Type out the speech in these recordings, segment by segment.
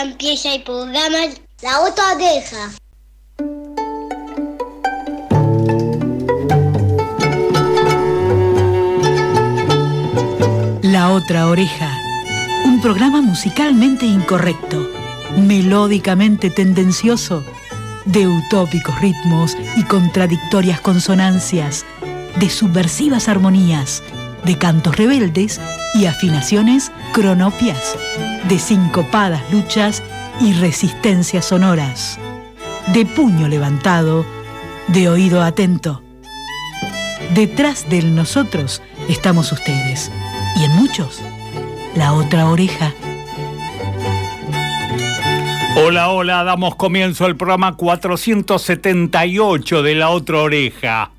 empieza La otra oreja. La otra oreja. Un programa musicalmente incorrecto, melódicamente tendencioso, de utópicos ritmos y contradictorias consonancias, de subversivas armonías, de cantos rebeldes y afinaciones cronopias, de sincopadas luchas y resistencias sonoras, de puño levantado, de oído atento. Detrás del nosotros estamos ustedes y en muchos, la otra oreja. Hola, hola, damos comienzo al programa 478 de La Otra Oreja.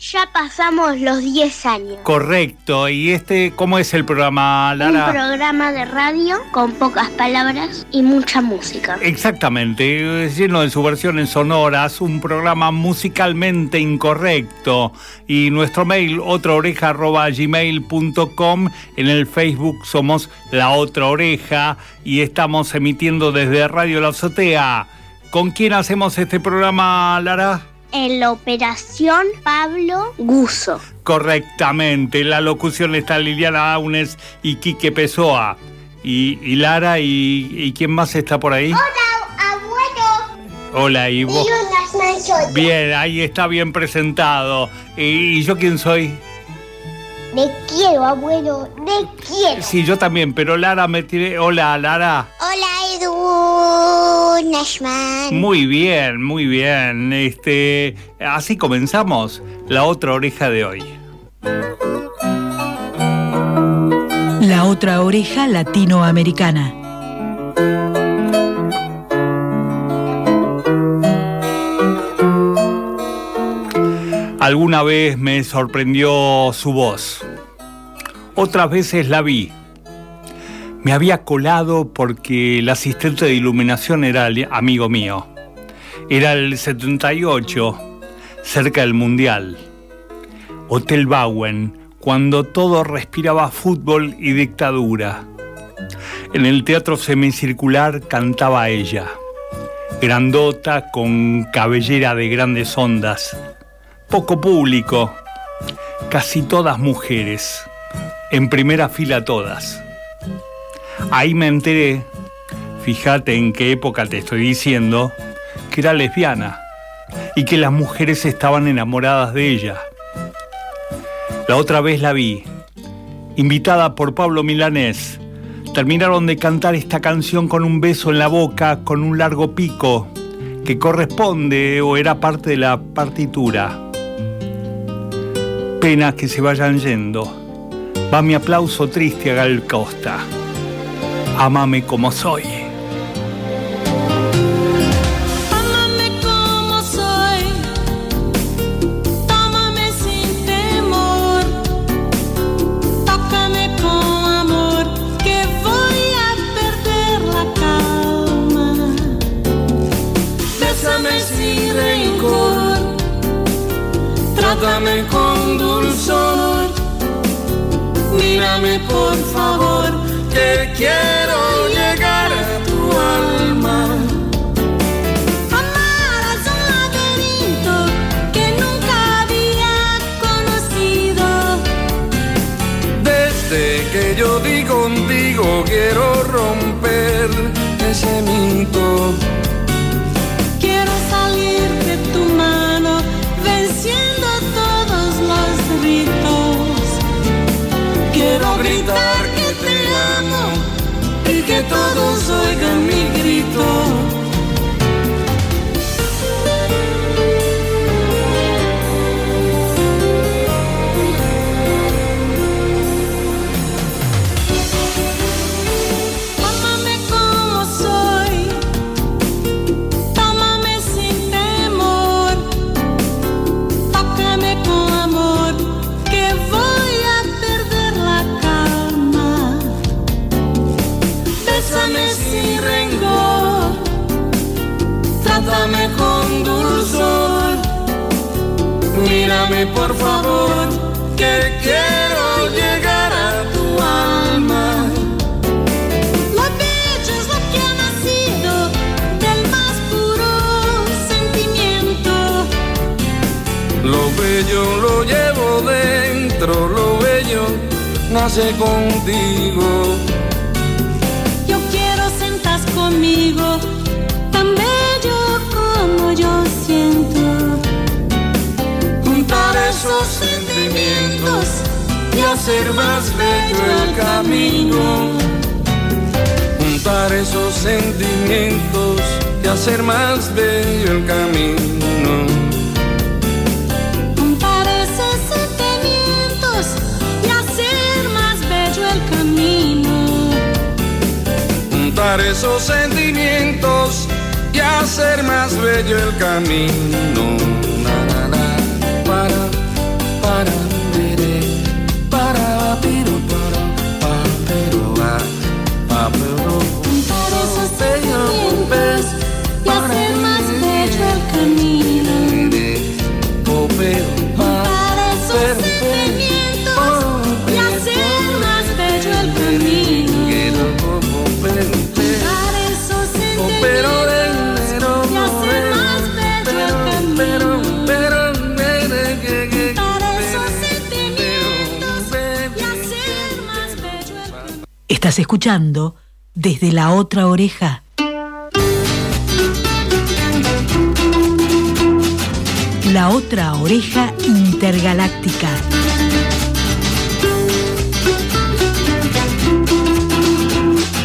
Ya pasamos los 10 años. Correcto. ¿Y este cómo es el programa, Lara? Un programa de radio con pocas palabras y mucha música. Exactamente, lleno de subversiones sonoras, un programa musicalmente incorrecto. Y nuestro mail, otraoreja.gmail.com. En el Facebook somos La Otra Oreja y estamos emitiendo desde Radio La Azotea. ¿Con quién hacemos este programa, Lara? En la operación Pablo Guso. Correctamente, la locución está Liliana Aunes y Quique Pessoa. Y, Lara, y, quién más está por ahí? Hola, abuelo. Hola, y vos. Bien, ahí está bien presentado. ¿Y, yo quién soy? Me quiero, abuelo, me quiero. Sí, yo también, pero Lara me tiene... Hola, Lara. Hola, Edu Nashman. Muy bien, muy bien. Este, así comenzamos la otra oreja de hoy. La otra oreja latinoamericana. Alguna vez me sorprendió su voz. Otras veces la vi. Me había colado porque el asistente de iluminación era amigo mío. Era el 78, cerca del Mundial. Hotel Bowen, cuando todo respiraba fútbol y dictadura. En el teatro semicircular cantaba ella, grandota con cabellera de grandes ondas poco público, casi todas mujeres, en primera fila todas. Ahí me enteré, fíjate en qué época te estoy diciendo, que era lesbiana y que las mujeres estaban enamoradas de ella. La otra vez la vi, invitada por Pablo Milanés. Terminaron de cantar esta canción con un beso en la boca, con un largo pico, que corresponde o era parte de la partitura pena que se vayan yendo. Va mi aplauso triste a Gal Costa. Ámame como soy. Ámame como soy. Tómame sin temor. Tócame con amor, que voy a perder la calma. Bésame sin rencor. Trátame con dulzor. Mírame por favor, que quiero llegar a tu alma. Amar es un laberinto que nunca había conocido. Desde que yo di contigo quiero romper ese mito. Hacer más bello el camino. Juntar esos sentimientos y hacer más bello el camino. Juntar esos sentimientos y hacer más bello el camino. Juntar esos sentimientos y hacer más bello el camino. Escuchando desde la otra oreja. La otra oreja intergaláctica.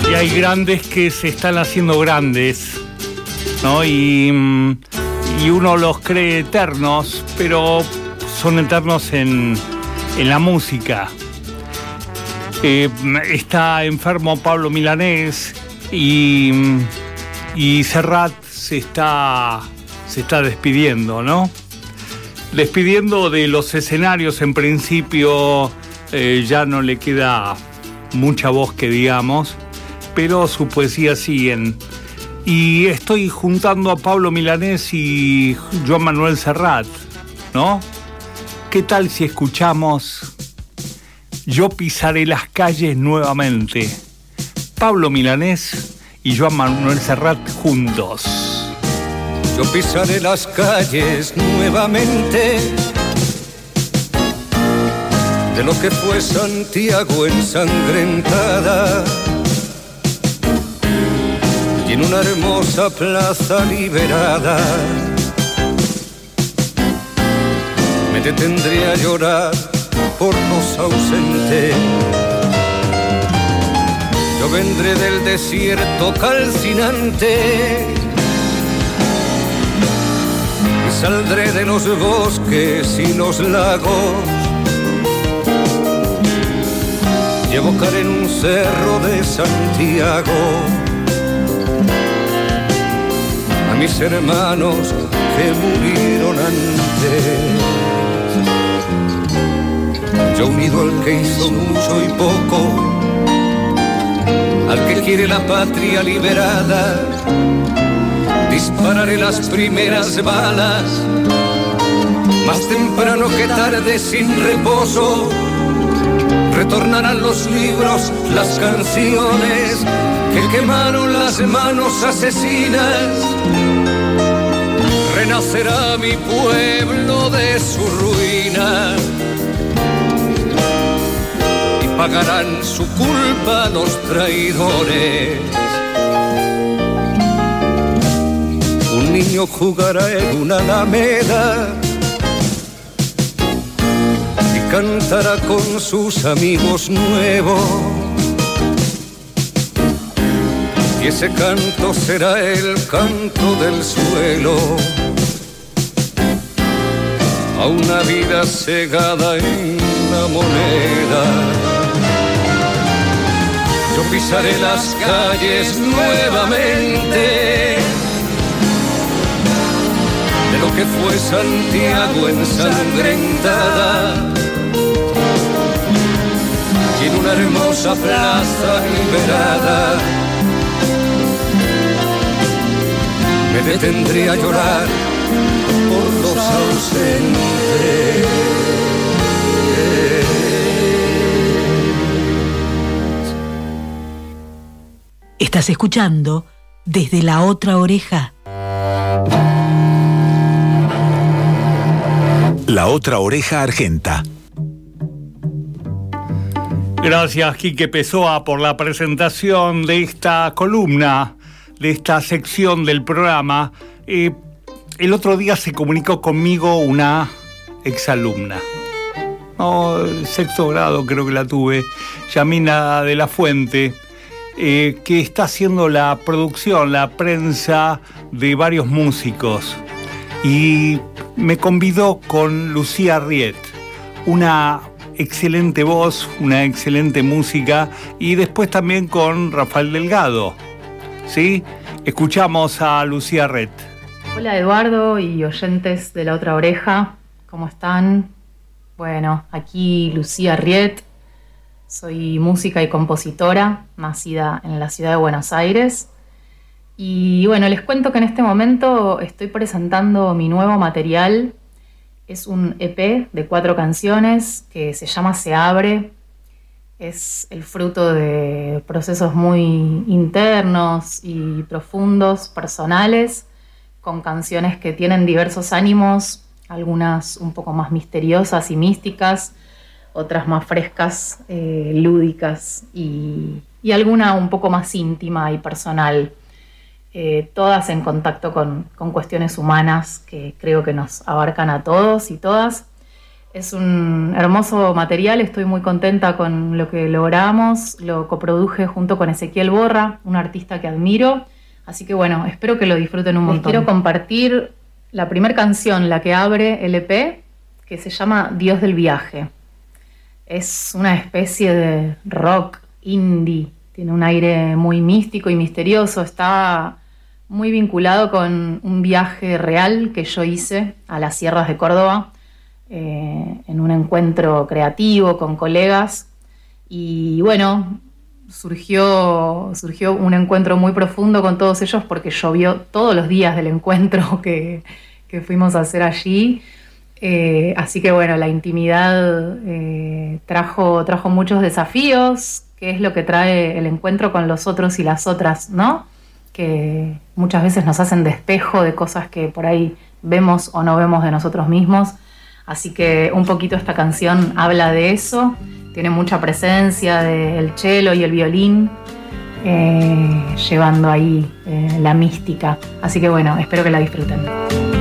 Y hay grandes que se están haciendo grandes, ¿no? Y, mm, y uno los cree eternos, pero son eternos en, en la música. Eh, está enfermo Pablo Milanés y, Serrat se está, se está despidiendo, ¿no? Despidiendo de los escenarios, en principio eh, ya no le queda mucha voz que digamos, pero su poesía siguen. Y estoy juntando a Pablo Milanés y Joan Manuel Serrat, ¿no? ¿Qué tal si escuchamos Yo pisaré las calles nuevamente? Pablo Milanés y Joan Manuel Serrat juntos. Yo pisaré las calles nuevamente de lo que fue Santiago ensangrentada y en una hermosa plaza liberada me detendré a llorar por ausentes. Yo vendré del desierto calcinante y saldré de los bosques y los lagos. Y evocaré en un cerro de Santiago a mis hermanos que murieron antes. Yo unido al que hizo mucho y poco, al que quiere la patria liberada dispararé las primeras balas, más temprano que tarde sin reposo. Retornarán los libros, las canciones que quemaron las manos asesinas. Renacerá mi pueblo de su ruina pagarán su culpa los traidores. un niño jugará en una alameda y cantará con sus amigos nuevos. Y ese canto será el canto del suelo a una vida cegada en la moneda. Yo pisaré las calles nuevamente de lo que fue Santiago ensangrentada. Y en una hermosa plaza liberada me detendré a llorar Estás escuchando desde la otra oreja. La otra oreja argenta. Gracias, Quique Pessoa, por la presentación de esta columna, de esta sección del programa. Eh, el otro día se comunicó conmigo una exalumna. No, sexto grado creo que la tuve, Yamina de la Fuente, eh, que está haciendo la producción, la prensa de varios músicos. Y me convidó con Lucía Riet, una excelente voz, una excelente música y después también con Rafael Delgado. ¿Sí? Escuchamos a Lucía Red. Hola Eduardo y oyentes de la otra oreja, ¿cómo están? Bueno, aquí Lucía Riet, soy música y compositora, nacida en la ciudad de Buenos Aires. Y bueno, les cuento que en este momento estoy presentando mi nuevo material es un EP de cuatro canciones que se llama Se abre. Es el fruto de procesos muy internos y profundos, personales, con canciones que tienen diversos ánimos, algunas un poco más misteriosas y místicas, otras más frescas, eh, lúdicas y, y alguna un poco más íntima y personal. Eh, todas en contacto con, cuestiones humanas que creo que nos abarcan a todos y todas. Es un hermoso material, estoy muy contenta con lo que logramos, lo coproduje junto con Ezequiel Borra, un artista que admiro, así que bueno, espero que lo disfruten un montón. quiero compartir la primera canción, la que abre el EP, que se llama Dios del viaje. Es una especie de rock indie, tiene un aire muy místico y misterioso, está muy vinculado con un viaje real que yo hice a las sierras de Córdoba, eh, en un encuentro creativo con colegas. Y bueno, surgió, surgió un encuentro muy profundo con todos ellos porque llovió todos los días del encuentro que, fuimos a hacer allí. Eh, así que bueno, la intimidad eh, trajo, trajo muchos desafíos, que es lo que trae el encuentro con los otros y las otras, ¿no? que muchas veces nos hacen despejo de cosas que por ahí vemos o no vemos de nosotros mismos. Así que un poquito esta canción habla de eso, tiene mucha presencia del cello y el violín, eh, llevando ahí la mística. Así que bueno, espero que la disfruten.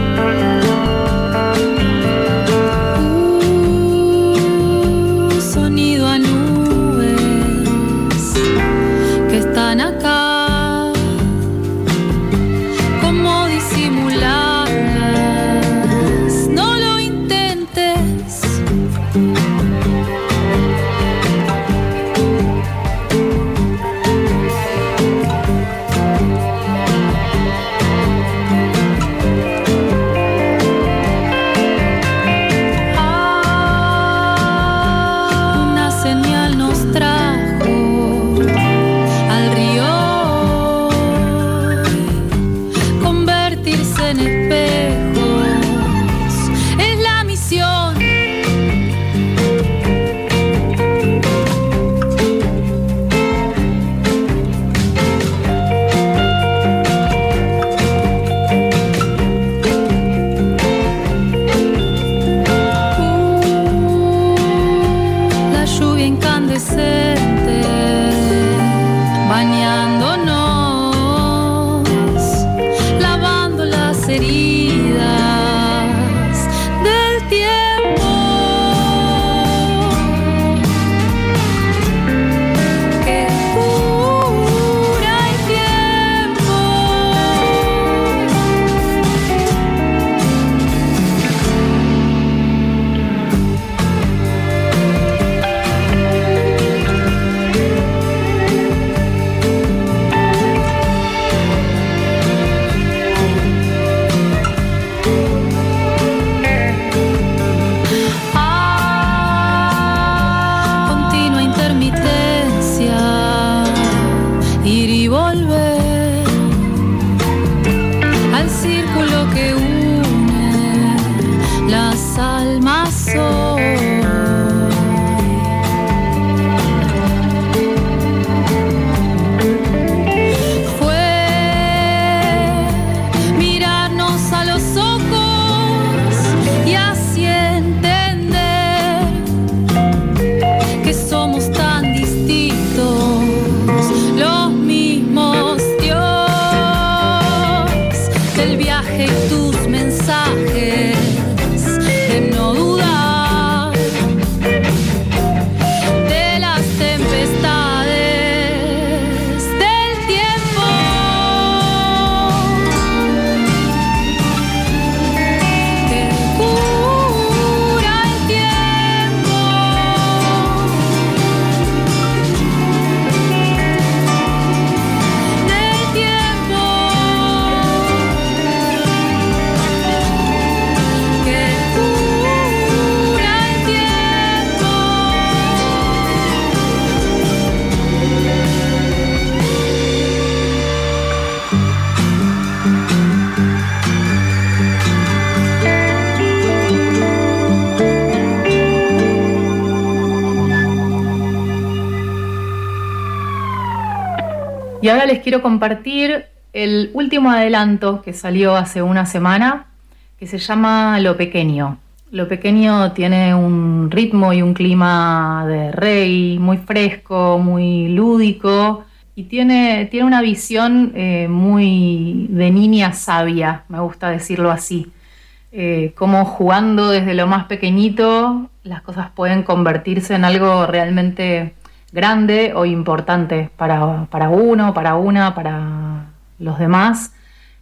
Y ahora les quiero compartir el último adelanto que salió hace una semana, que se llama Lo Pequeño. Lo Pequeño tiene un ritmo y un clima de rey muy fresco, muy lúdico y tiene, tiene una visión eh, muy de niña sabia, me gusta decirlo así. Eh, como jugando desde lo más pequeñito las cosas pueden convertirse en algo realmente grande o importante para, para uno, para una, para los demás.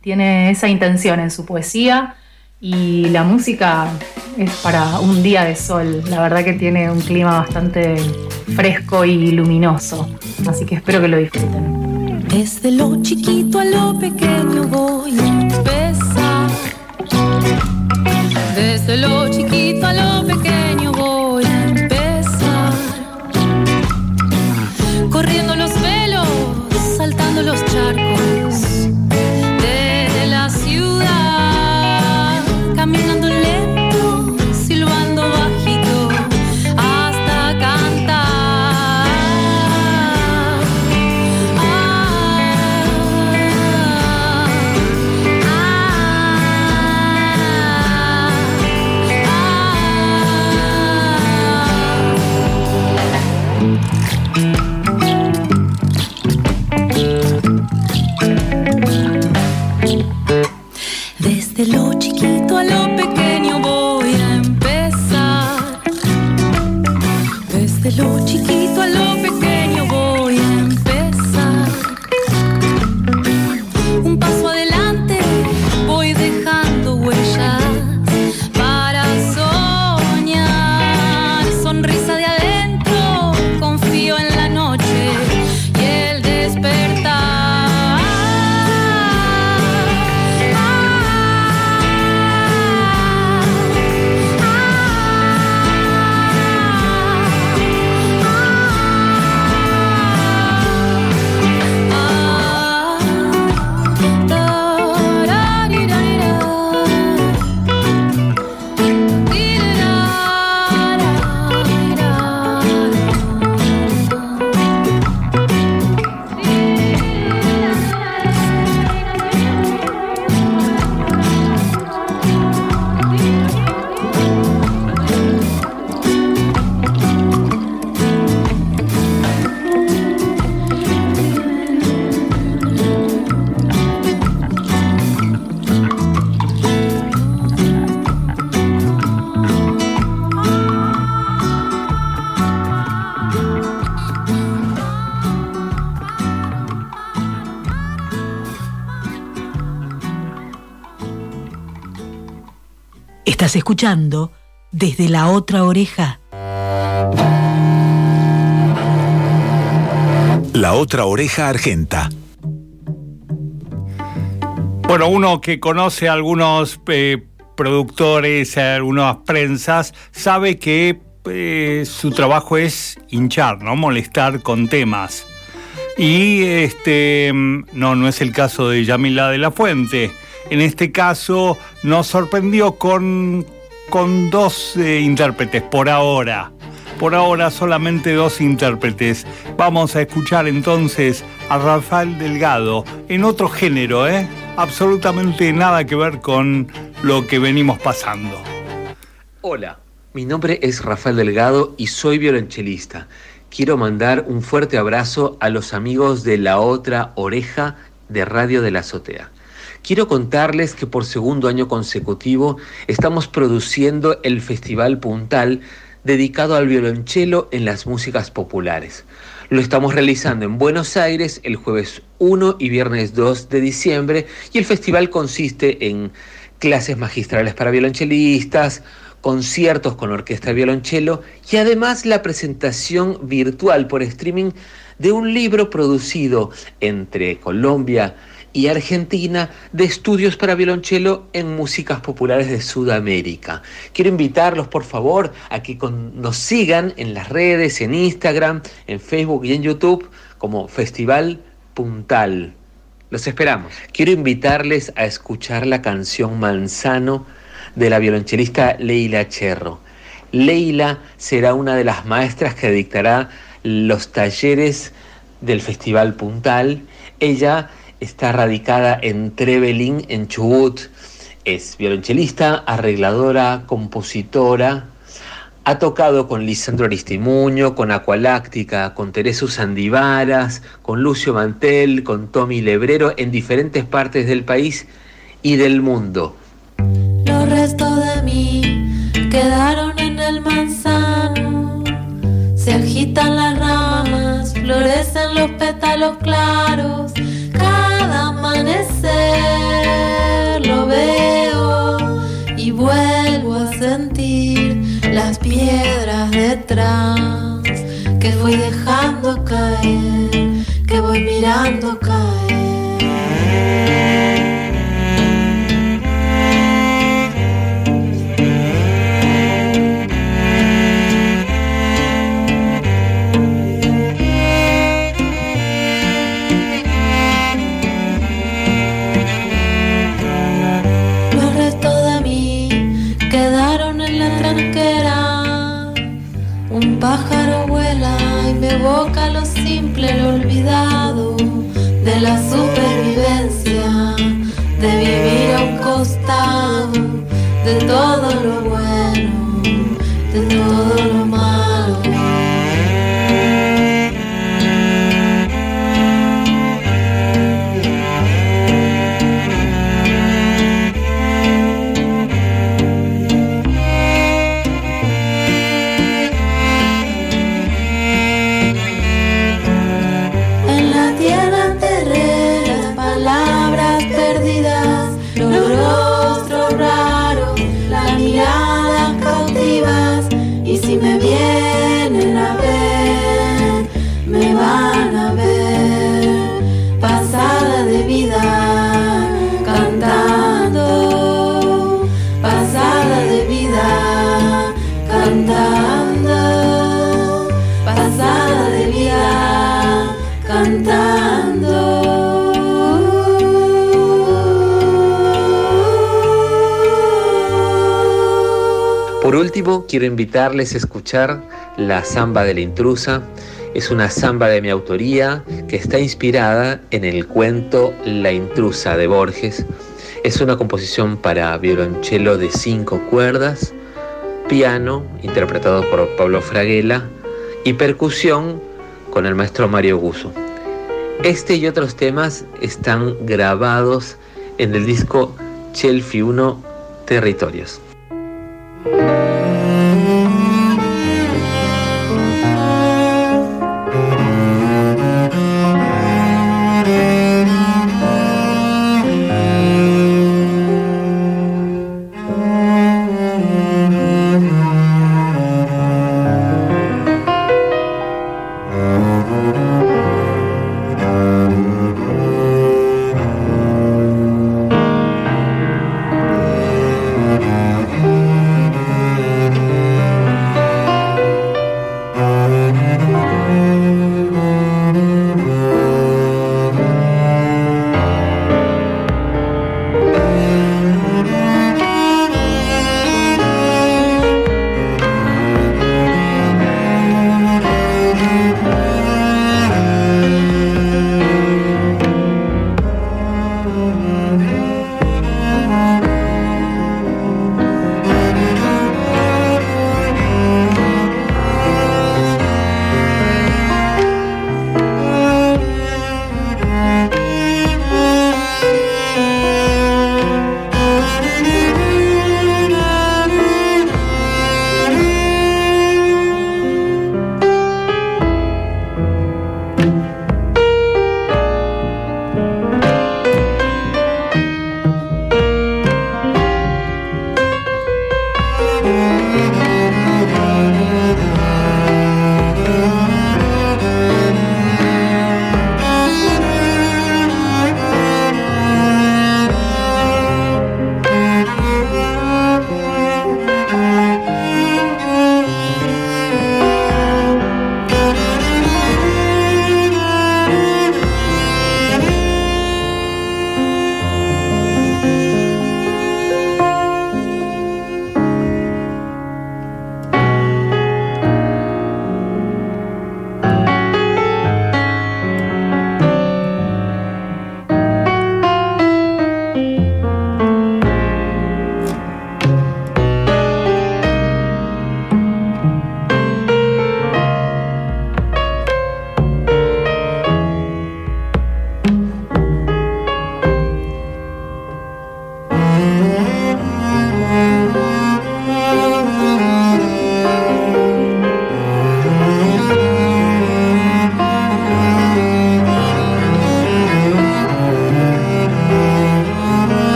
Tiene esa intención en su poesía y la música es para un día de sol. La verdad que tiene un clima bastante fresco y luminoso. Así que espero que lo disfruten. Desde lo chiquito a lo pequeño voy a empezar. Desde lo chiquito a lo pequeño Estás escuchando desde la otra oreja. La otra oreja argenta. Bueno, uno que conoce a algunos eh, productores, a algunas prensas, sabe que eh, su trabajo es hinchar, ¿no? Molestar con temas. Y este no, no es el caso de Yamila de la Fuente. En este caso nos sorprendió con, con dos eh, intérpretes por ahora. Por ahora solamente dos intérpretes. Vamos a escuchar entonces a Rafael Delgado en otro género, ¿eh? Absolutamente nada que ver con lo que venimos pasando. Hola, mi nombre es Rafael Delgado y soy violonchelista. Quiero mandar un fuerte abrazo a los amigos de la otra oreja de Radio de la Azotea. Quiero contarles que por segundo año consecutivo estamos produciendo el Festival Puntal dedicado al violonchelo en las músicas populares. Lo estamos realizando en Buenos Aires el jueves 1 y viernes 2 de diciembre y el festival consiste en clases magistrales para violonchelistas, conciertos con orquesta de violonchelo y además la presentación virtual por streaming de un libro producido entre Colombia y Argentina de estudios para violonchelo en músicas populares de Sudamérica. Quiero invitarlos, por favor, a que nos sigan en las redes, en Instagram, en Facebook y en YouTube como Festival Puntal. Los esperamos. Quiero invitarles a escuchar la canción Manzano de la violonchelista Leila Cherro. Leila será una de las maestras que dictará los talleres del Festival Puntal. Ella está radicada en Trevelin, en Chubut. Es violonchelista, arregladora, compositora. Ha tocado con Lisandro Aristimuño, con Acualáctica, con Tereso Sandivaras, con Lucio Mantel, con Tommy Lebrero en diferentes partes del país y del mundo. Los restos de mí quedaron en el manzano. Se agitan las ramas, florecen los pétalos claros detrás que voy dejando caer, que voy mirando caer. De todo último, quiero invitarles a escuchar la samba de la intrusa. Es una samba de mi autoría que está inspirada en el cuento La intrusa de Borges. Es una composición para violonchelo de cinco cuerdas, piano, interpretado por Pablo Fraguela, y percusión con el maestro Mario Guso. Este y otros temas están grabados en el disco Chelfi 1 Territorios. Estás